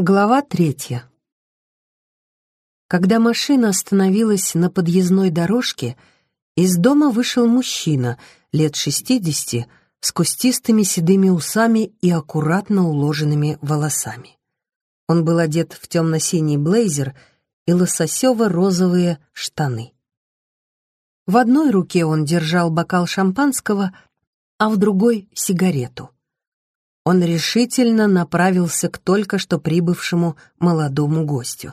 Глава третья. Когда машина остановилась на подъездной дорожке, из дома вышел мужчина лет шестидесяти с кустистыми седыми усами и аккуратно уложенными волосами. Он был одет в темно-синий блейзер и лососево-розовые штаны. В одной руке он держал бокал шампанского, а в другой — сигарету он решительно направился к только что прибывшему молодому гостю.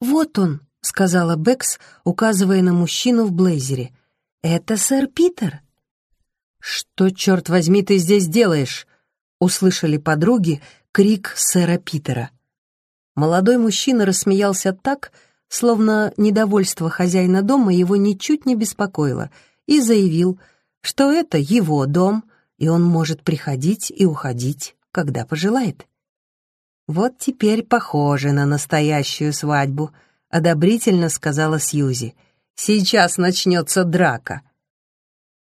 «Вот он», — сказала Бэкс, указывая на мужчину в блейзере. «Это сэр Питер». «Что, черт возьми, ты здесь делаешь?» — услышали подруги крик сэра Питера. Молодой мужчина рассмеялся так, словно недовольство хозяина дома его ничуть не беспокоило, и заявил, что это его дом — и он может приходить и уходить, когда пожелает. «Вот теперь похоже на настоящую свадьбу», — одобрительно сказала Сьюзи. «Сейчас начнется драка».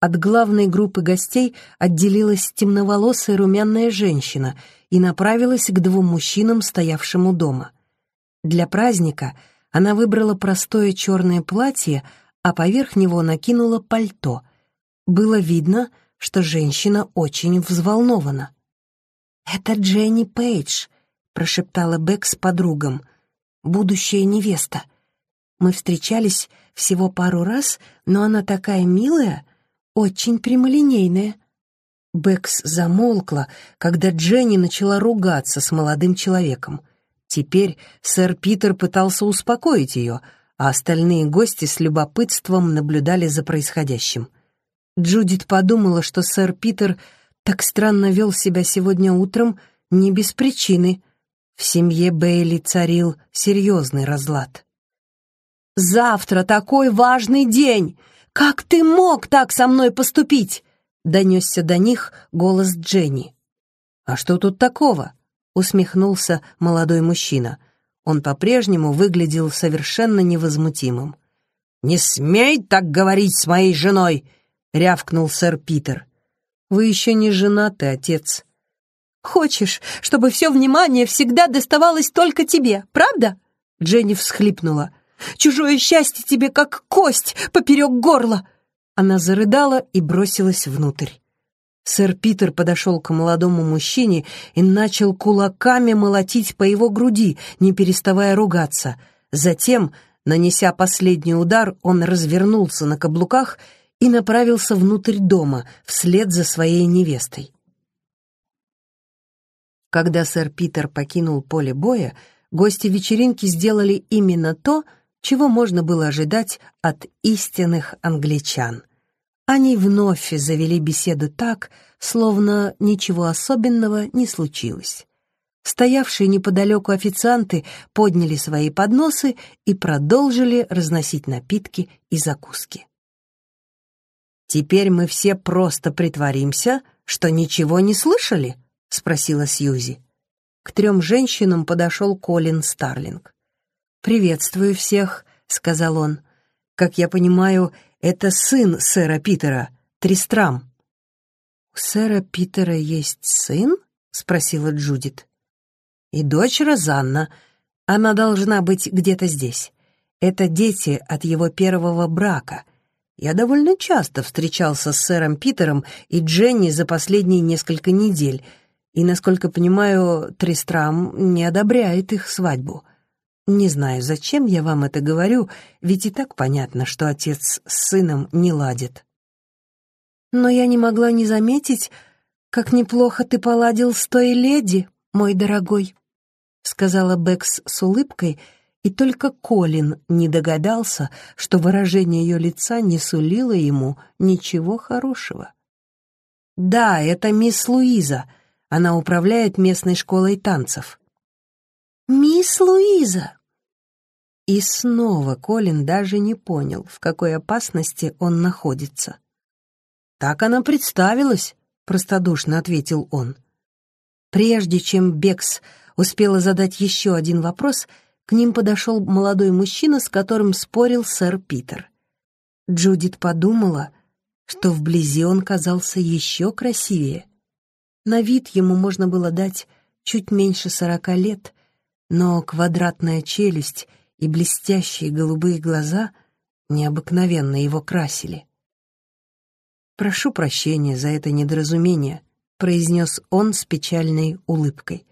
От главной группы гостей отделилась темноволосая румяная женщина и направилась к двум мужчинам, стоявшим у дома. Для праздника она выбрала простое черное платье, а поверх него накинула пальто. Было видно, что женщина очень взволнована. «Это Дженни Пейдж», — прошептала Бек с подругам, — «будущая невеста. Мы встречались всего пару раз, но она такая милая, очень прямолинейная». Бэкс замолкла, когда Дженни начала ругаться с молодым человеком. Теперь сэр Питер пытался успокоить ее, а остальные гости с любопытством наблюдали за происходящим. Джудит подумала, что сэр Питер так странно вел себя сегодня утром не без причины. В семье Бейли царил серьезный разлад. «Завтра такой важный день! Как ты мог так со мной поступить?» — донесся до них голос Дженни. «А что тут такого?» — усмехнулся молодой мужчина. Он по-прежнему выглядел совершенно невозмутимым. «Не смей так говорить с моей женой!» Рявкнул сэр Питер. «Вы еще не женаты, отец». «Хочешь, чтобы все внимание всегда доставалось только тебе, правда?» Дженни всхлипнула. «Чужое счастье тебе как кость поперек горла!» Она зарыдала и бросилась внутрь. Сэр Питер подошел к молодому мужчине и начал кулаками молотить по его груди, не переставая ругаться. Затем, нанеся последний удар, он развернулся на каблуках и направился внутрь дома, вслед за своей невестой. Когда сэр Питер покинул поле боя, гости вечеринки сделали именно то, чего можно было ожидать от истинных англичан. Они вновь завели беседу так, словно ничего особенного не случилось. Стоявшие неподалеку официанты подняли свои подносы и продолжили разносить напитки и закуски. «Теперь мы все просто притворимся, что ничего не слышали?» — спросила Сьюзи. К трем женщинам подошел Колин Старлинг. «Приветствую всех», — сказал он. «Как я понимаю, это сын сэра Питера, Тристрам». «У сэра Питера есть сын?» — спросила Джудит. «И дочь Розанна. Она должна быть где-то здесь. Это дети от его первого брака — я довольно часто встречался с сэром Питером и Дженни за последние несколько недель, и, насколько понимаю, Тристрам не одобряет их свадьбу. Не знаю, зачем я вам это говорю, ведь и так понятно, что отец с сыном не ладит. Но я не могла не заметить, как неплохо ты поладил с той леди, мой дорогой, — сказала Бэкс с улыбкой, — и только Колин не догадался, что выражение ее лица не сулило ему ничего хорошего. «Да, это мисс Луиза. Она управляет местной школой танцев». «Мисс Луиза!» И снова Колин даже не понял, в какой опасности он находится. «Так она представилась», — простодушно ответил он. Прежде чем Бекс успела задать еще один вопрос — к ним подошел молодой мужчина, с которым спорил сэр Питер. Джудит подумала, что вблизи он казался еще красивее. На вид ему можно было дать чуть меньше сорока лет, но квадратная челюсть и блестящие голубые глаза необыкновенно его красили. «Прошу прощения за это недоразумение», — произнес он с печальной улыбкой.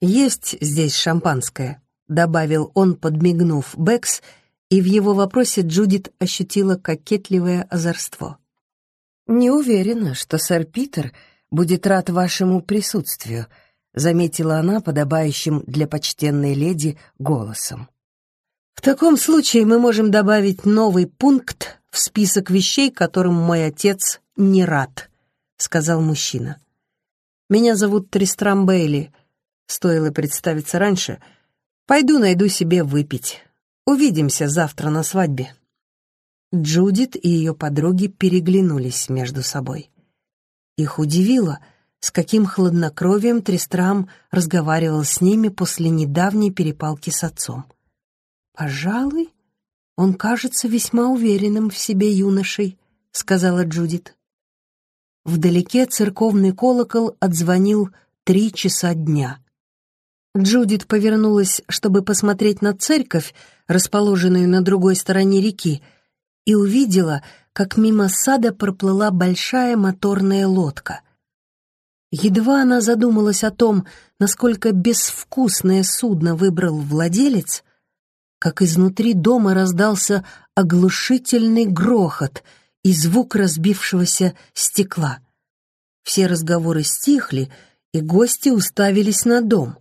«Есть здесь шампанское», — добавил он, подмигнув Бэкс, и в его вопросе Джудит ощутила кокетливое озорство. «Не уверена, что сэр Питер будет рад вашему присутствию», — заметила она подобающим для почтенной леди голосом. «В таком случае мы можем добавить новый пункт в список вещей, которым мой отец не рад», — сказал мужчина. «Меня зовут Тристрам Бейли. Стоило представиться раньше. Пойду найду себе выпить. Увидимся завтра на свадьбе». Джудит и ее подруги переглянулись между собой. Их удивило, с каким хладнокровием Тристрам разговаривал с ними после недавней перепалки с отцом. «Пожалуй, он кажется весьма уверенным в себе юношей», — сказала Джудит. Вдалеке церковный колокол отзвонил три часа дня. Джудит повернулась, чтобы посмотреть на церковь, расположенную на другой стороне реки, и увидела, как мимо сада проплыла большая моторная лодка. Едва она задумалась о том, насколько безвкусное судно выбрал владелец, как изнутри дома раздался оглушительный грохот и звук разбившегося стекла. Все разговоры стихли, и гости уставились на дом.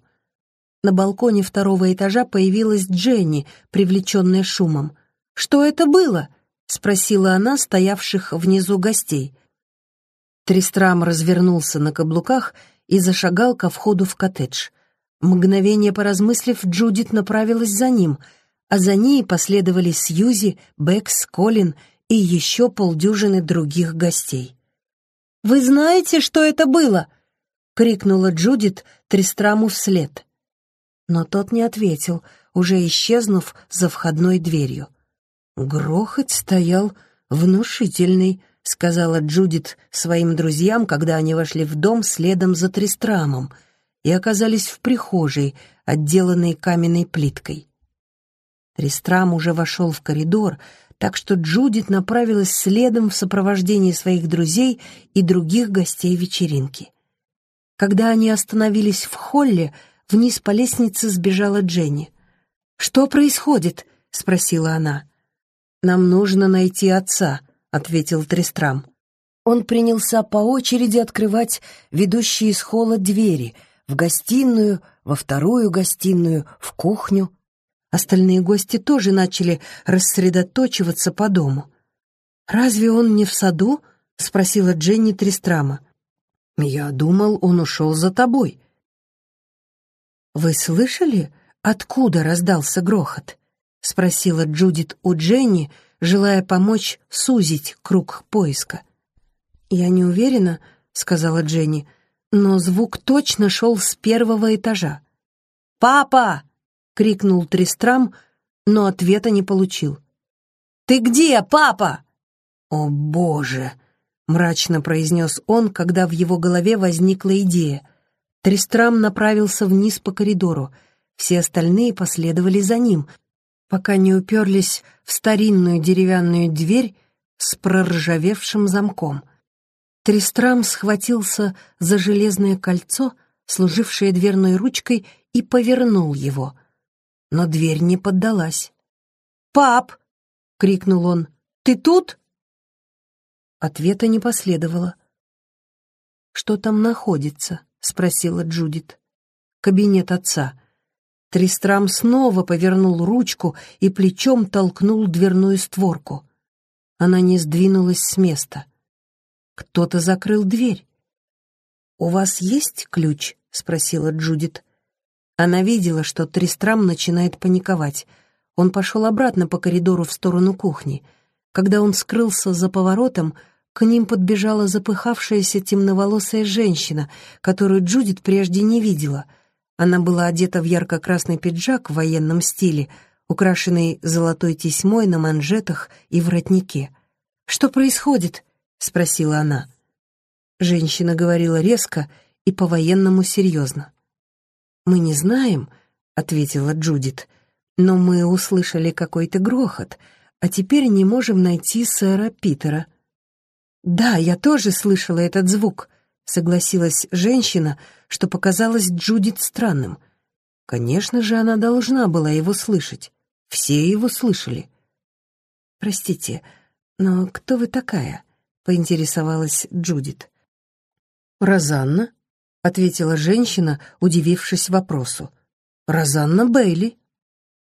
На балконе второго этажа появилась Дженни, привлеченная шумом. «Что это было?» — спросила она стоявших внизу гостей. Тристрам развернулся на каблуках и зашагал ко входу в коттедж. Мгновение поразмыслив, Джудит направилась за ним, а за ней последовали Сьюзи, Бэкс, Колин и еще полдюжины других гостей. «Вы знаете, что это было?» — крикнула Джудит Тристраму вслед. Но тот не ответил, уже исчезнув за входной дверью. «Грохот стоял внушительный», — сказала Джудит своим друзьям, когда они вошли в дом следом за Тристрамом и оказались в прихожей, отделанной каменной плиткой. Тристрам уже вошел в коридор, так что Джудит направилась следом в сопровождении своих друзей и других гостей вечеринки. Когда они остановились в холле, вниз по лестнице сбежала Дженни. «Что происходит?» — спросила она. «Нам нужно найти отца», — ответил Трестрам. Он принялся по очереди открывать ведущие из холла двери в гостиную, во вторую гостиную, в кухню. Остальные гости тоже начали рассредоточиваться по дому. «Разве он не в саду?» — спросила Дженни Трестрама. «Я думал, он ушел за тобой». «Вы слышали, откуда раздался грохот?» — спросила Джудит у Дженни, желая помочь сузить круг поиска. «Я не уверена», — сказала Дженни, но звук точно шел с первого этажа. «Папа!» — крикнул Тристрам, но ответа не получил. «Ты где, папа?» «О, Боже!» — мрачно произнес он, когда в его голове возникла идея. Тристрам направился вниз по коридору. Все остальные последовали за ним — пока не уперлись в старинную деревянную дверь с проржавевшим замком. Тристрам схватился за железное кольцо, служившее дверной ручкой, и повернул его. Но дверь не поддалась. «Пап!» — крикнул он. «Ты тут?» Ответа не последовало. «Что там находится?» — спросила Джудит. «Кабинет отца. Тристрам снова повернул ручку и плечом толкнул дверную створку. Она не сдвинулась с места. Кто-то закрыл дверь. «У вас есть ключ?» — спросила Джудит. Она видела, что Тристрам начинает паниковать. Он пошел обратно по коридору в сторону кухни. Когда он скрылся за поворотом, к ним подбежала запыхавшаяся темноволосая женщина, которую Джудит прежде не видела — она была одета в ярко-красный пиджак в военном стиле, украшенный золотой тесьмой на манжетах и воротнике. «Что происходит?» — спросила она. Женщина говорила резко и по-военному серьезно. «Мы не знаем», — ответила Джудит, «но мы услышали какой-то грохот, а теперь не можем найти сэра Питера». «Да, я тоже слышала этот звук», — согласилась женщина, что показалось Джудит странным. Конечно же, она должна была его слышать. Все его слышали. «Простите, но кто вы такая?» — поинтересовалась Джудит. «Розанна», — ответила женщина, удивившись вопросу. «Розанна Бейли».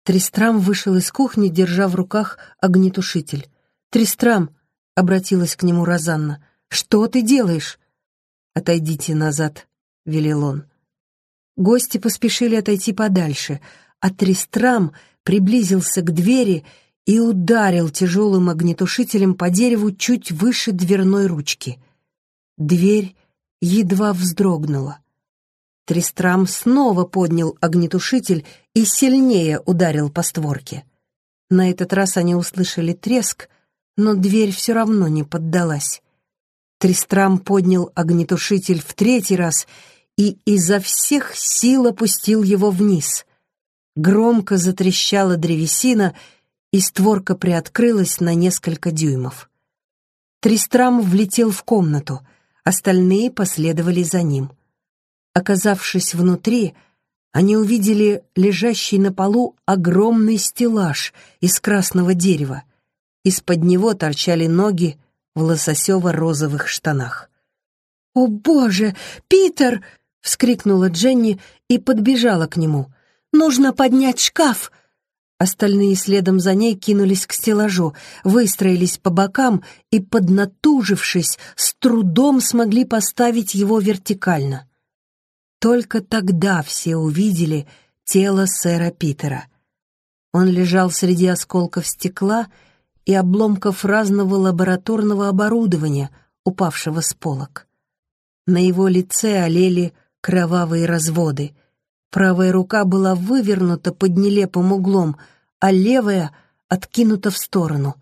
Тристрам вышел из кухни, держа в руках огнетушитель. «Тристрам», — обратилась к нему Розанна, — «что ты делаешь?» «Отойдите назад», — велел он. Гости поспешили отойти подальше, а Тристрам приблизился к двери и ударил тяжелым огнетушителем по дереву чуть выше дверной ручки. Дверь едва вздрогнула. Тристрам снова поднял огнетушитель и сильнее ударил по створке. На этот раз они услышали треск, но дверь все равно не поддалась. Тристрам поднял огнетушитель в третий раз и изо всех сил опустил его вниз. Громко затрещала древесина, и створка приоткрылась на несколько дюймов. Тристрам влетел в комнату, остальные последовали за ним. Оказавшись внутри, они увидели лежащий на полу огромный стеллаж из красного дерева. Из-под него торчали ноги в лососево-розовых штанах. «О, Боже! Питер!» — вскрикнула Дженни и подбежала к нему. «Нужно поднять шкаф!» Остальные следом за ней кинулись к стеллажу, выстроились по бокам и, поднатужившись, с трудом смогли поставить его вертикально. Только тогда все увидели тело сэра Питера. Он лежал среди осколков стекла и обломков разного лабораторного оборудования, упавшего с полок. На его лице олели кровавые разводы. Правая рука была вывернута под нелепым углом, а левая откинута в сторону.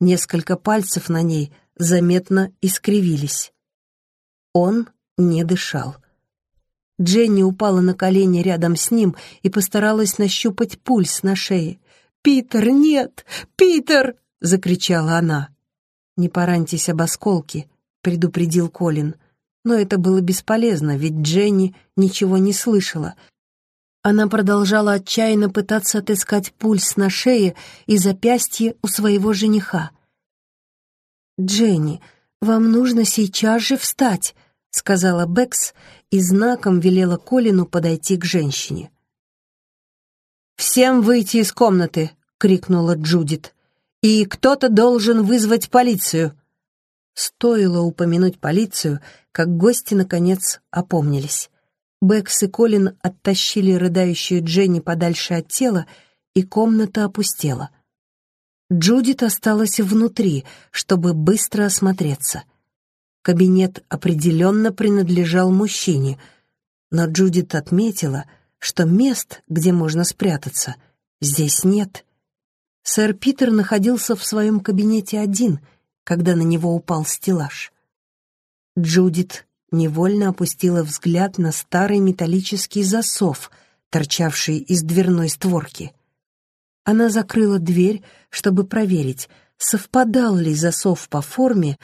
Несколько пальцев на ней заметно искривились. Он не дышал. Дженни упала на колени рядом с ним и постаралась нащупать пульс на шее. «Питер, нет! Питер!» — закричала она. «Не пораньтесь об осколки», — предупредил Колин. Но это было бесполезно, ведь Дженни ничего не слышала. Она продолжала отчаянно пытаться отыскать пульс на шее и запястье у своего жениха. «Дженни, вам нужно сейчас же встать», — сказала Бэкс и знаком велела Колину подойти к женщине. «Всем выйти из комнаты!» — крикнула Джудит и кто-то должен вызвать полицию». Стоило упомянуть полицию, как гости, наконец, опомнились. Бэкс и Колин оттащили рыдающую Дженни подальше от тела, и комната опустела. Джудит осталась внутри, чтобы быстро осмотреться. Кабинет определенно принадлежал мужчине, но Джудит отметила, что мест, где можно спрятаться, здесь нет. Сэр Питер находился в своем кабинете один, когда на него упал стеллаж. Джудит невольно опустила взгляд на старый металлический засов, торчавший из дверной створки. Она закрыла дверь, чтобы проверить, совпадал ли засов по форме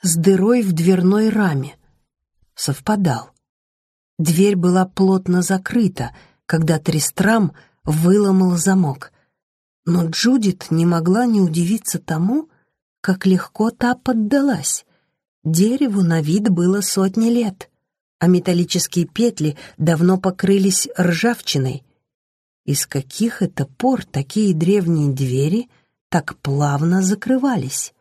с дырой в дверной раме. Совпадал. Дверь была плотно закрыта, когда Тристрам выломал замок. Но Джудит не могла не удивиться тому, как легко та поддалась. Дереву на вид было сотни лет, а металлические петли давно покрылись ржавчиной. Из каких это пор такие древние двери так плавно закрывались?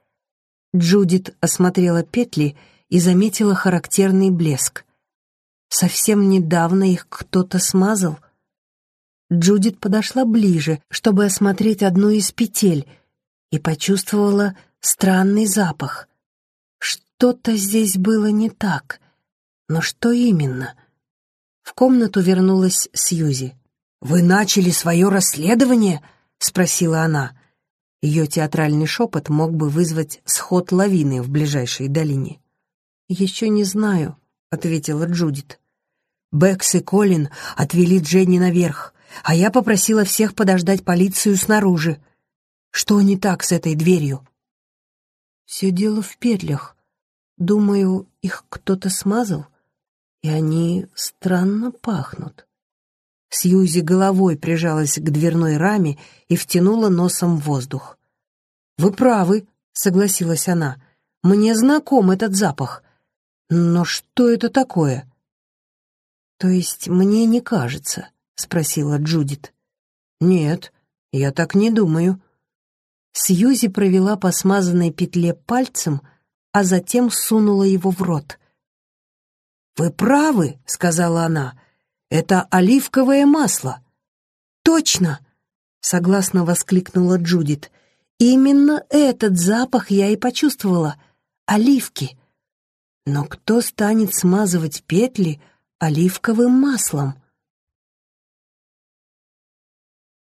Джудит осмотрела петли и заметила характерный блеск. Совсем недавно их кто-то смазал, Джудит подошла ближе, чтобы осмотреть одну из петель, и почувствовала странный запах. Что-то здесь было не так. Но что именно? В комнату вернулась Сьюзи. «Вы начали свое расследование?» — спросила она. Ее театральный шепот мог бы вызвать сход лавины в ближайшей долине. «Еще не знаю», — ответила Джудит. Бэкс и Колин отвели Дженни наверх, а я попросила всех подождать полицию снаружи. Что не так с этой дверью? Все дело в петлях. Думаю, их кто-то смазал, и они странно пахнут. Сьюзи головой прижалась к дверной раме и втянула носом воздух. «Вы правы», — согласилась она. «Мне знаком этот запах. Но что это такое?» «То есть мне не кажется?» — спросила Джудит. «Нет, я так не думаю». Сьюзи провела по смазанной петле пальцем, а затем сунула его в рот. «Вы правы», — сказала она, — «это оливковое масло». «Точно!» — согласно воскликнула Джудит. «Именно этот запах я и почувствовала. Оливки. Но кто станет смазывать петли оливковым маслом?»